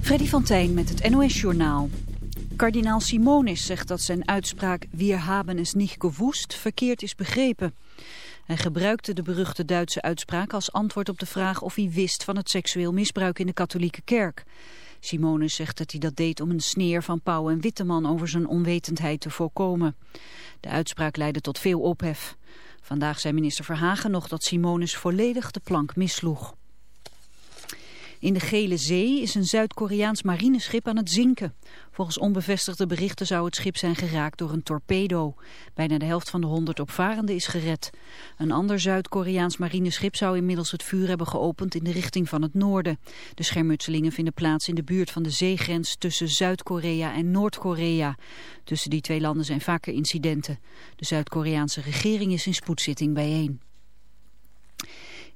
Freddy van Tijn met het NOS-journaal. Kardinaal Simonis zegt dat zijn uitspraak Wir haben es nicht gewusst verkeerd is begrepen. Hij gebruikte de beruchte Duitse uitspraak als antwoord op de vraag of hij wist van het seksueel misbruik in de katholieke kerk. Simonis zegt dat hij dat deed om een sneer van Pauw en Witteman over zijn onwetendheid te voorkomen. De uitspraak leidde tot veel ophef. Vandaag zei minister Verhagen nog dat Simonis volledig de plank missloeg. In de Gele Zee is een Zuid-Koreaans marineschip aan het zinken. Volgens onbevestigde berichten zou het schip zijn geraakt door een torpedo. Bijna de helft van de 100 opvarenden is gered. Een ander Zuid-Koreaans marineschip zou inmiddels het vuur hebben geopend in de richting van het noorden. De schermutselingen vinden plaats in de buurt van de zeegrens tussen Zuid-Korea en Noord-Korea. Tussen die twee landen zijn vaker incidenten. De Zuid-Koreaanse regering is in spoedzitting bijeen.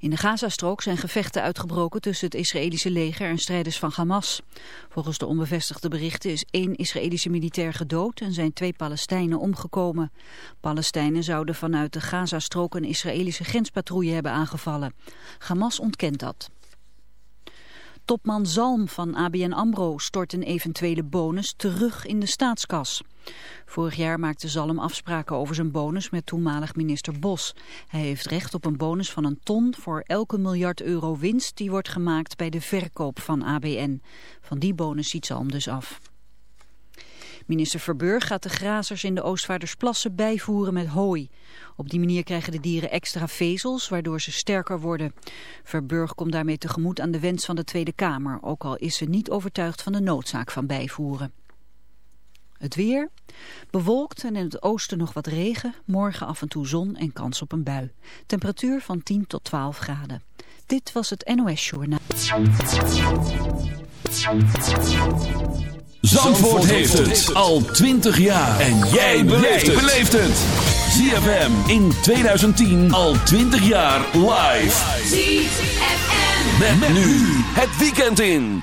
In de Gazastrook zijn gevechten uitgebroken tussen het Israëlische leger en strijders van Hamas. Volgens de onbevestigde berichten is één Israëlische militair gedood en zijn twee Palestijnen omgekomen. Palestijnen zouden vanuit de Gazastrook een Israëlische grenspatrouille hebben aangevallen. Hamas ontkent dat. Topman Zalm van ABN AMRO stort een eventuele bonus terug in de staatskas. Vorig jaar maakte Zalm afspraken over zijn bonus met toenmalig minister Bos. Hij heeft recht op een bonus van een ton voor elke miljard euro winst die wordt gemaakt bij de verkoop van ABN. Van die bonus ziet Zalm dus af. Minister Verburg gaat de grazers in de Oostvaardersplassen bijvoeren met hooi. Op die manier krijgen de dieren extra vezels, waardoor ze sterker worden. Verburg komt daarmee tegemoet aan de wens van de Tweede Kamer, ook al is ze niet overtuigd van de noodzaak van bijvoeren. Het weer, bewolkt en in het oosten nog wat regen, morgen af en toe zon en kans op een bui. Temperatuur van 10 tot 12 graden. Dit was het NOS Journaal. Zandvoort heeft het al 20 jaar. En jij beleeft het. ZFM in 2010 al 20 jaar live. ZFM. Met, nu het weekend in.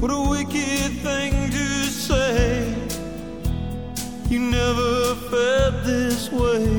What a wicked thing to say. You never felt this way.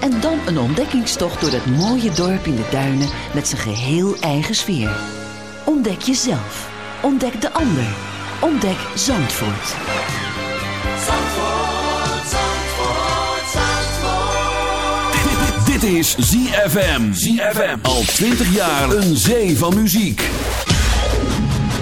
En dan een ontdekkingstocht door dat mooie dorp in de duinen met zijn geheel eigen sfeer. Ontdek jezelf. Ontdek de ander. Ontdek Zandvoort. Zandvoort, Zandvoort, Zandvoort. Dit, dit is ZFM. ZFM. Al 20 jaar een zee van muziek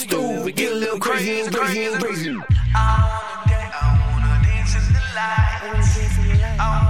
stupid. Get a little crazy, crazy, crazy. I wanna dance, I wanna dance in the light.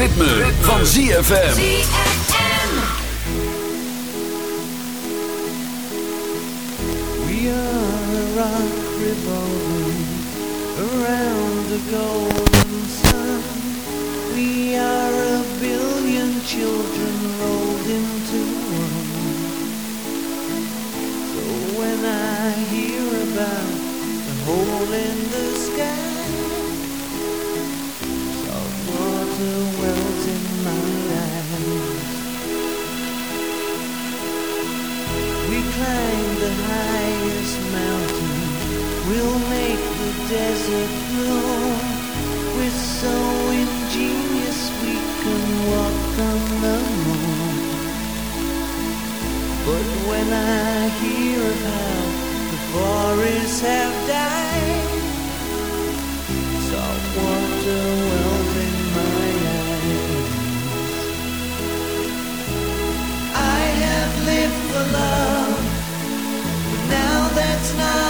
ritme, van ZFM. We are a revolving around the golden sun. We are a billion children rolled into one. So when I hear about the hole in the sky. We'll make the desert bloom. We're so ingenious we can walk on the moon. But when I hear how the forests have died, salt water wells in my live for love. But now that's not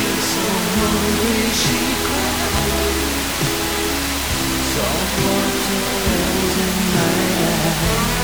Soft to wells in my life.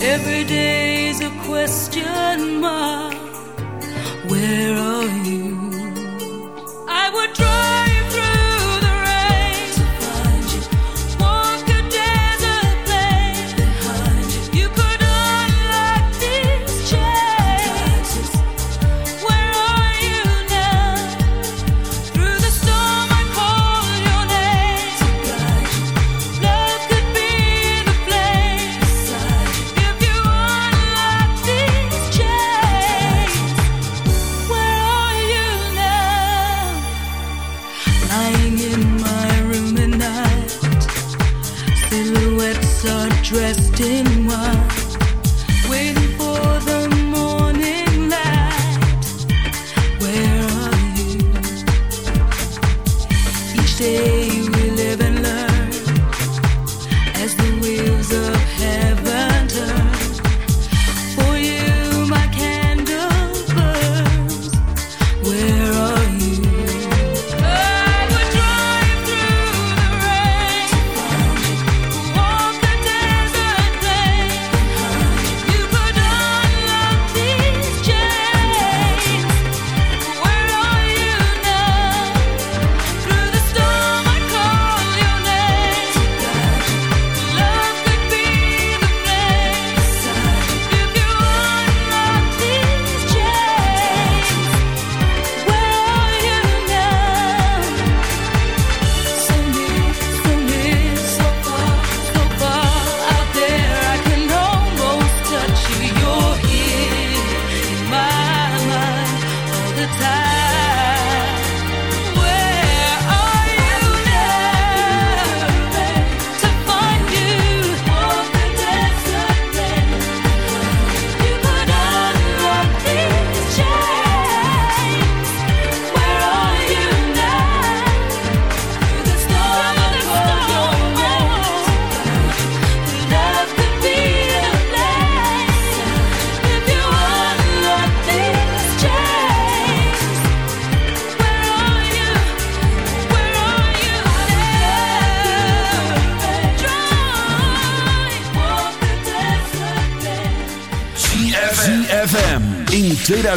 Every day's a question mark. Where are you?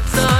knock up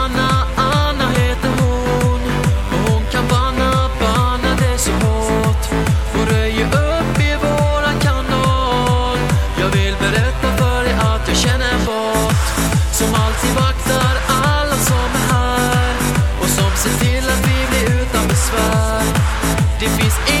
vaktar alla som är här Och som ser till att vi blir utan besvär. Det finns